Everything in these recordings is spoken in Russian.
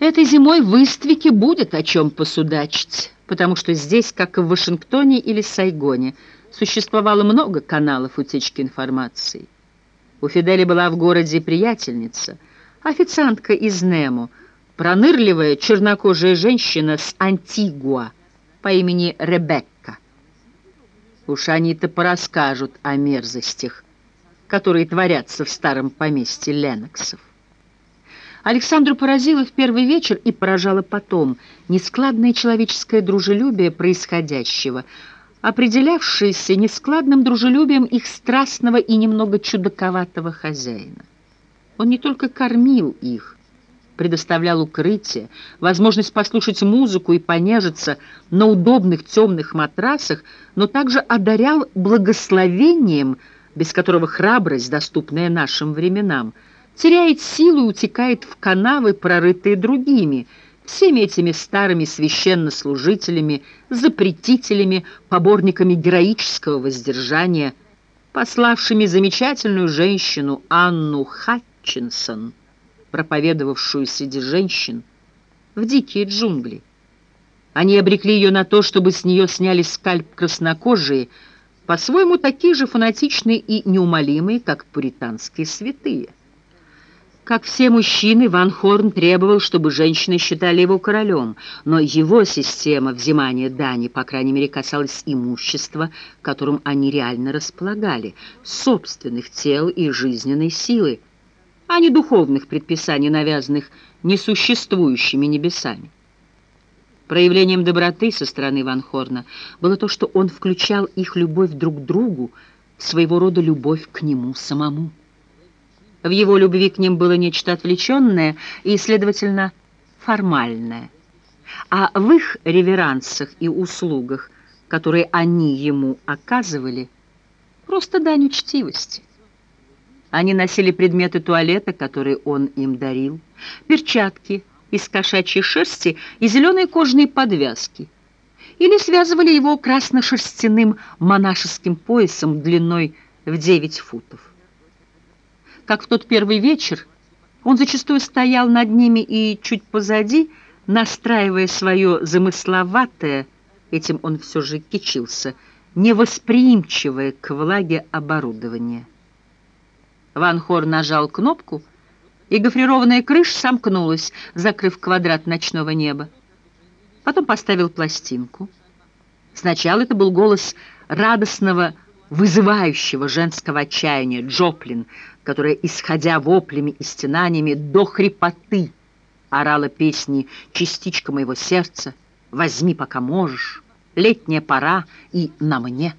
Этой зимой в Иствике будет о чем посудачить, потому что здесь, как и в Вашингтоне или Сайгоне, существовало много каналов утечки информации. У Фидели была в городе приятельница, официантка из Нему, пронырливая чернокожая женщина с Антигуа по имени Ребекка. Уж они-то порасскажут о мерзостях, которые творятся в старом поместье Леноксов. Александру поразило в первый вечер и поражало потом нескладное человеческое дружелюбие происходящего, определявшееся нескладным дружелюбием их страстного и немного чудаковатого хозяина. Он не только кормил их, предоставлял укрытие, возможность послушать музыку и понежиться на удобных темных матрасах, но также одарял благословением, без которого храбрость, доступная нашим временам, теряет силу и утекает в канавы, прорытые другими, всеми этими старыми священнослужителями, запретителями, поборниками героического воздержания, пославшими замечательную женщину Анну Хатчинсон, проповедовавшую среди женщин в дикие джунгли. Они обрекли ее на то, чтобы с нее сняли скальп краснокожие, по-своему такие же фанатичные и неумолимые, как пуританские святые. Как все мужчины, Ван Хорн требовал, чтобы женщины считали его королем, но его система взимания дани, по крайней мере, касалась имущества, которым они реально располагали, собственных тел и жизненной силы, а не духовных предписаний, навязанных несуществующими небесами. Проявлением доброты со стороны Ван Хорна было то, что он включал их любовь друг к другу, своего рода любовь к нему самому. В его любви к ним было нечто отвлеченное и, следовательно, формальное. А в их реверансах и услугах, которые они ему оказывали, просто дань учтивости. Они носили предметы туалета, которые он им дарил, перчатки из кошачьей шерсти и зеленые кожаные подвязки, или связывали его красно-шерстяным монашеским поясом длиной в 9 футов как в тот первый вечер, он зачастую стоял над ними и чуть позади, настраивая свое замысловатое, этим он все же кичился, невосприимчивое к влаге оборудование. Ван Хор нажал кнопку, и гофрированная крыша сомкнулась, закрыв квадрат ночного неба. Потом поставил пластинку. Сначала это был голос радостного, вызывающего женского отчаяния Джоплин, которая, исходя воплями и стенаниями до хрипоты, орала песни «Частичка моего сердца», «Возьми, пока можешь», «Летняя пора» и «На мне».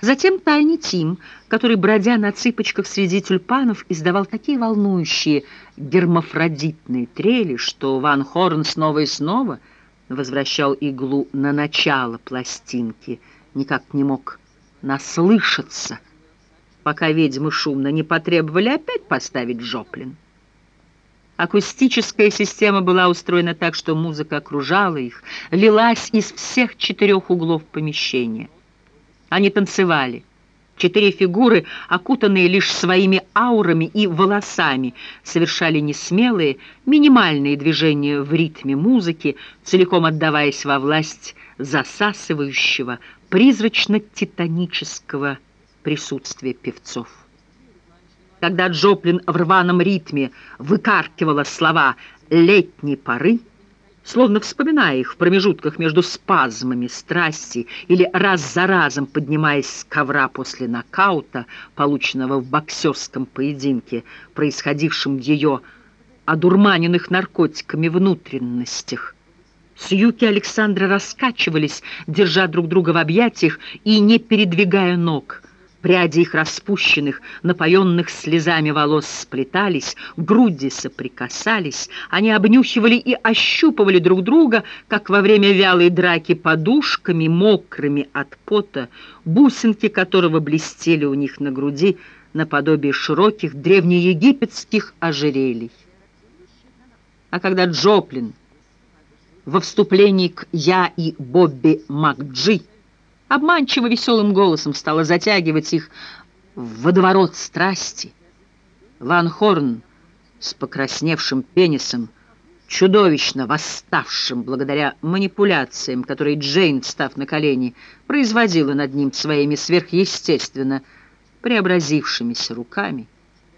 Затем Тайни Тим, который, бродя на цыпочках среди тюльпанов, издавал такие волнующие гермафродитные трели, что Ван Хорн снова и снова возвращал иглу на начало пластинки, никак не мог наслышаться — пока ведьмы шумно не потребовали опять поставить Джоплин. Акустическая система была устроена так, что музыка окружала их, лилась из всех четырех углов помещения. Они танцевали. Четыре фигуры, окутанные лишь своими аурами и волосами, совершали несмелые, минимальные движения в ритме музыки, целиком отдаваясь во власть засасывающего, призрачно-титанического присутствие певцов. Когда Джоплин в рваном ритме выкаркивала слова «летней поры», словно вспоминая их в промежутках между спазмами страсти или раз за разом поднимаясь с ковра после нокаута, полученного в боксерском поединке, происходившем в ее одурманенных наркотиками внутренностях. Сьюки Александра раскачивались, держа друг друга в объятиях и не передвигая ног – Пряди их распущенных, напоенных слезами волос сплетались, груди соприкасались, они обнюхивали и ощупывали друг друга, как во время вялой драки подушками, мокрыми от пота, бусинки которого блестели у них на груди, наподобие широких древнеегипетских ожерелий. А когда Джоплин во вступлении к «Я и Бобби Макджи» обманчиво веселым голосом стала затягивать их в водоворот страсти. Ван Хорн с покрасневшим пенисом чудовищно восставшим благодаря манипуляциям, которые Джейн, встав на колени, производила над ним своими сверхъестественно преобразившимися руками —